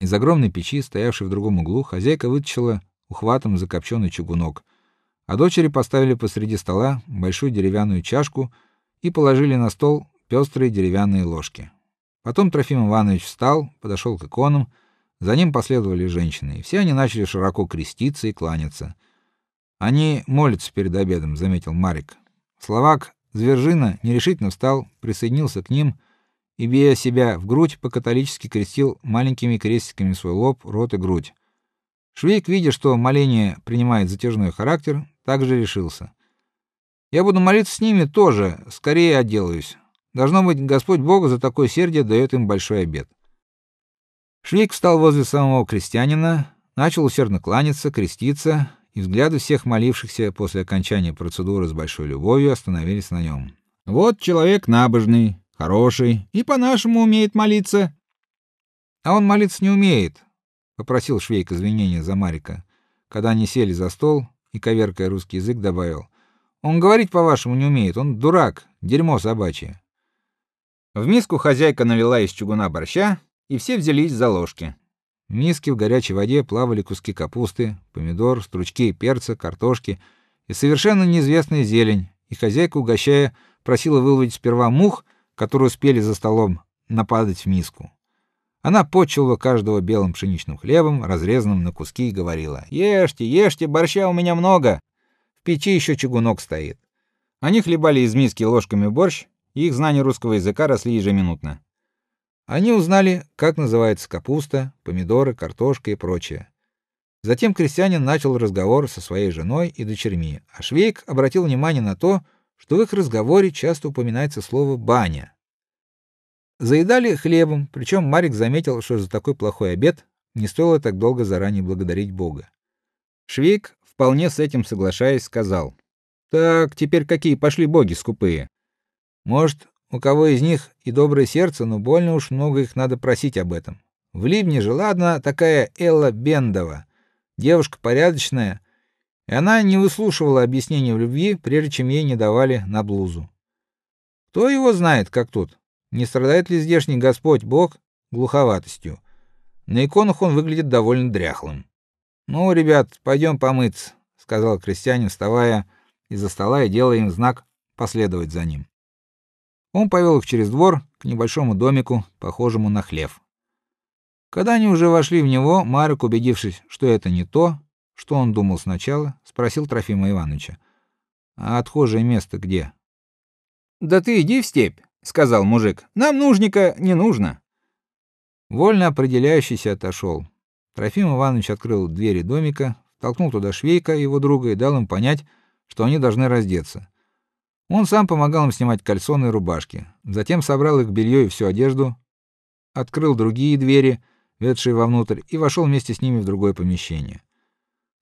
Из огромной печи, стоявшей в другом углу, хозяйка вытащила ухватом закопченный чугунок, а дочери поставили посреди стола большую деревянную чашку и положили на стол пестрые деревянные ложки. Потом Трофим Иванович встал, подошел к иконам, за ним последовали женщины, и все они начали широко креститься и кланяться. Они молятся перед обедом, заметил Марик. Словак Звержина нерешительно встал, присоединился к ним и бия себя в грудь, по-католически крестил маленькими крестиками свой лоб, рот и грудь. Швейк, видя, что моление принимает затяжной характер, также решился. Я буду молиться с ними тоже, скорее отделаюсь. Должно быть, Господь Бог за такое сердие дает им большой обет. Швейк встал возле самого крестьянина, начал усердно кланяться, креститься, и взгляды всех молившихся после окончания процедуры с большой любовью остановились на нем. Вот человек набожный, хороший и по-нашему умеет молиться. А он молиться не умеет, попросил Швейк извинения за Марика, когда они сели за стол и коверкая русский язык добавил: он говорить по-вашему не умеет, он дурак, дерьмо собачье. В миску хозяйка налила из чугуна борща, и все взялись за ложки. В миске в горячей воде плавали куски капусты, помидор, стручки перца, картошки и совершенно неизвестная зелень, и хозяйка, угощая, просила выловить сперва мух, которые успели за столом нападать в миску. Она почила каждого белым пшеничным хлебом, разрезанным на куски, и говорила: "Ешьте, ешьте, борща у меня много. В печи еще чугунок стоит". Они хлебали из миски ложками борщ, их знания русского языка росли ежеминутно. Они узнали, как называется капуста, помидоры, картошка и прочее. Затем крестьянин начал разговор со своей женой и дочерьми, а Швейк обратил внимание на то, что в их разговоре часто упоминается слово баня. Заедали хлебом, причем Марик заметил, что за такой плохой обед не стоило так долго заранее благодарить Бога. Швейк, вполне с этим соглашаясь, сказал: "Так, теперь какие пошли боги скупые? Может, у кого из них и доброе сердце, но больно уж много их надо просить об этом. В Ливне жила одна такая Элла Бендова, девушка порядочная, и она не выслушивала объяснений в любви, прежде чем ей не давали на блузу. Кто его знает, как тут? Не страдает ли здешний Господь Бог глуховатостью? На иконах он выглядит довольно дряхлым. Ну, ребят, пойдем помыться, сказал крестьянин, вставая из-за стола и делая им знак последовать за ним. Он повел их через двор к небольшому домику, похожему на хлев. Когда они уже вошли в него, Марк, убедившись, что это не то, что он думал сначала, спросил Трофима Ивановича: "А отхожее место где?" "Да ты иди в степь", сказал мужик. "Нам нужника не нужно". Вольно определяющийся отошел. Трофим Иванович открыл двери домика, толкнул туда Швейка, его друга, и дал им понять, что они должны раздеться. Он сам помогал им снимать кальсоны и рубашки, затем собрал их белье и всю одежду, открыл другие двери, ведшие вовнутрь, и вошел вместе с ними в другое помещение.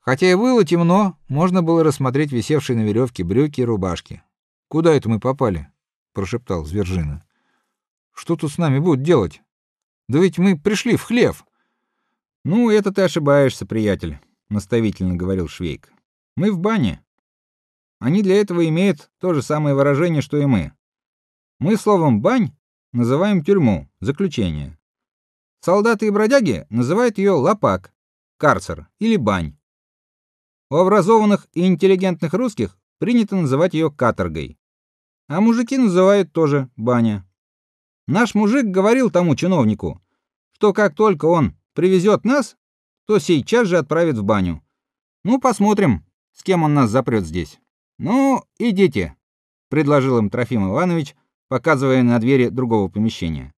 Хотя и было темно, можно было рассмотреть висевшие на веревке брюки и рубашки. Куда это мы попали? прошептал Звержина. Что тут с нами будут делать? Да ведь мы пришли в хлев. Ну, это ты ошибаешься, приятель, наставительно говорил Швейк. Мы в бане. Они для этого имеют то же самое выражение, что и мы. Мы словом бань называем тюрьму, заключение. Солдаты и бродяги называют ее лапак, карцер или бань. У образованных и интеллигентных русских принято называть ее каторгой. А мужики называют тоже баня. Наш мужик говорил тому чиновнику, что как только он привезет нас, то сейчас же отправит в баню. Ну, посмотрим, с кем он нас запрет здесь. Ну, идите, предложил им Трофим Иванович, показывая на двери другого помещения.